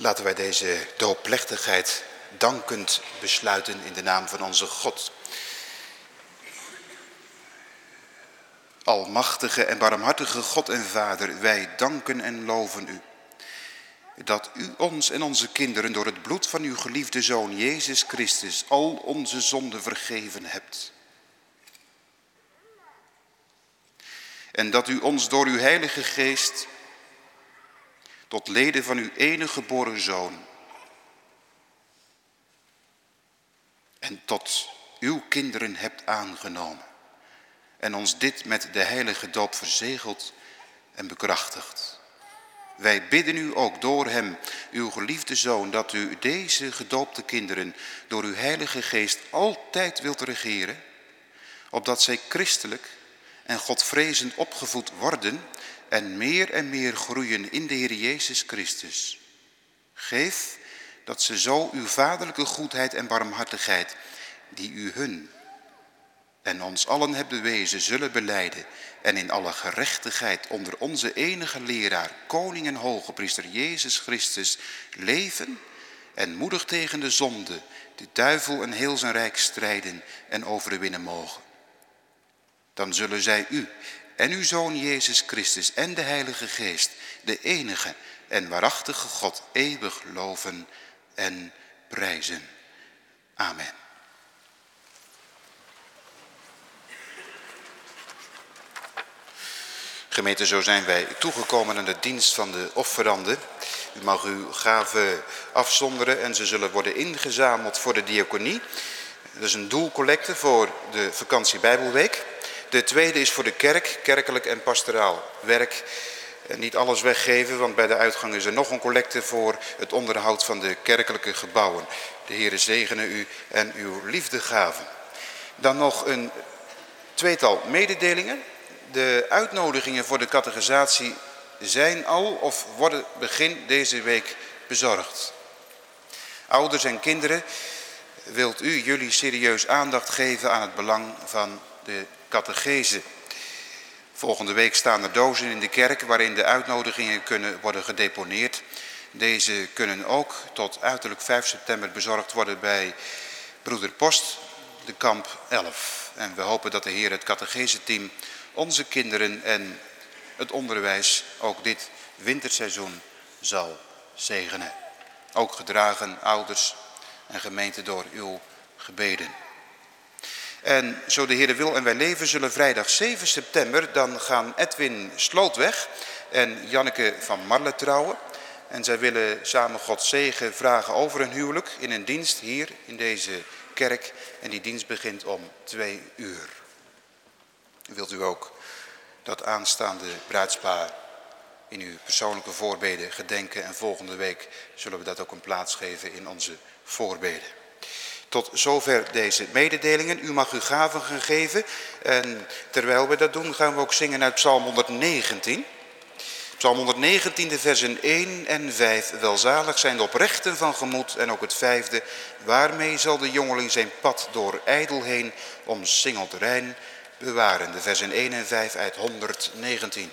Laten wij deze doopplechtigheid dankend besluiten in de naam van onze God. Almachtige en barmhartige God en Vader, wij danken en loven u. Dat u ons en onze kinderen door het bloed van uw geliefde Zoon Jezus Christus al onze zonden vergeven hebt. En dat u ons door uw heilige geest tot leden van uw enige geboren Zoon en tot uw kinderen hebt aangenomen en ons dit met de heilige doop verzegeld en bekrachtigd. Wij bidden u ook door hem, uw geliefde Zoon, dat u deze gedoopte kinderen door uw heilige geest altijd wilt regeren, opdat zij christelijk en godvrezend opgevoed worden en meer en meer groeien in de Heer Jezus Christus. Geef dat ze zo uw vaderlijke goedheid en barmhartigheid, die u hun en ons allen hebt bewezen, zullen beleiden en in alle gerechtigheid onder onze enige leraar, koning en hoge priester Jezus Christus leven en moedig tegen de zonde, de duivel en heel zijn rijk strijden en overwinnen mogen. Dan zullen zij u en uw Zoon Jezus Christus en de Heilige Geest, de enige en waarachtige God, eeuwig loven en prijzen. Amen. Gemeente, zo zijn wij toegekomen aan de dienst van de offeranden. U mag uw gaven afzonderen en ze zullen worden ingezameld voor de diaconie. Dat is een doelcollecte voor de vakantie Bijbelweek. De tweede is voor de kerk, kerkelijk en pastoraal werk. En niet alles weggeven, want bij de uitgang is er nog een collecte voor het onderhoud van de kerkelijke gebouwen. De Heere zegene u en uw liefdegaven. Dan nog een tweetal mededelingen. De uitnodigingen voor de categorisatie zijn al of worden begin deze week bezorgd. Ouders en kinderen, wilt u jullie serieus aandacht geven aan het belang van de catechese. Volgende week staan er dozen in de kerk waarin de uitnodigingen kunnen worden gedeponeerd. Deze kunnen ook tot uiterlijk 5 september bezorgd worden bij broeder Post, de kamp 11. En we hopen dat de Heer het catechese-team onze kinderen en het onderwijs ook dit winterseizoen zal zegenen. Ook gedragen ouders en gemeente door uw gebeden. En zo de Heer wil en wij leven zullen vrijdag 7 september, dan gaan Edwin Slootweg en Janneke van Marle trouwen. En zij willen samen God zegen vragen over een huwelijk in een dienst hier in deze kerk. En die dienst begint om twee uur. Wilt u ook dat aanstaande bruidspaar in uw persoonlijke voorbeden gedenken. En volgende week zullen we dat ook een plaats geven in onze voorbeden. Tot zover deze mededelingen. U mag uw gaven gaan geven. En terwijl we dat doen gaan we ook zingen uit Psalm 119. Psalm 119, de versen 1 en 5. Welzalig zijn de oprechten van gemoed. En ook het vijfde. Waarmee zal de jongeling zijn pad door ijdel heen omsingeld rein bewaren. De versen 1 en 5 uit 119.